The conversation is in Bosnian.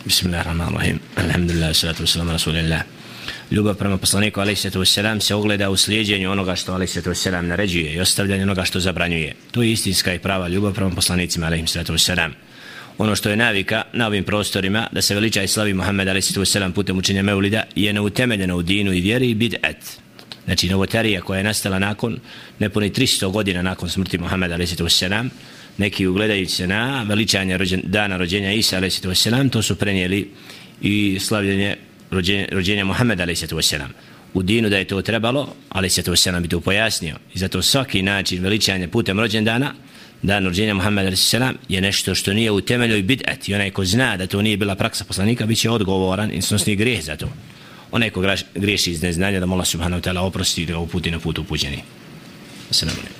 Bismillahirrahmanirrahim. Alhamdulillah, salatu wassalamu rasulillah. Ljubav prema poslaniku alejhi salatu wassalam se ogleda u slijedjenju onoga što alejhi salatu wassalam naređuje i ostavljanju onoga što zabranjuje. To je istinska i prava ljubav prema poslanicima alejhi salatu wassalam. Ono što je navika na ovim prostorima da se veliča i slavi Muhammed alejhi salatu wassalam putem učenja Mevlida je neutemeljeno u dinu i vjeri i bid'at. Znači novotarija koja je nastala nakon nepuni 300 godina nakon smrti Muhammeda alejhi salatu wassalam neki ugledajući se na veličanje rođen, dana rođenja Isa a.s. to su prenijeli i slavljenje rođenja, rođenja Muhammeda a.s. U dinu da je to trebalo, a.s. bi to pojasnio. I zato svaki način veličanja putem rođendana, dan rođenja Muhammeda a.s. je nešto što nije u temelju i bid'at. I onaj ko zna da to nije bila praksa poslanika, bit će odgovoran i snosni grijeh za to. Onaj ko griješi iz neznanja da mola subhanahu ta'ala oprosti i da ga uputi na put upuđeni. Assalamu alaikum.